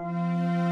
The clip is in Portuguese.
Música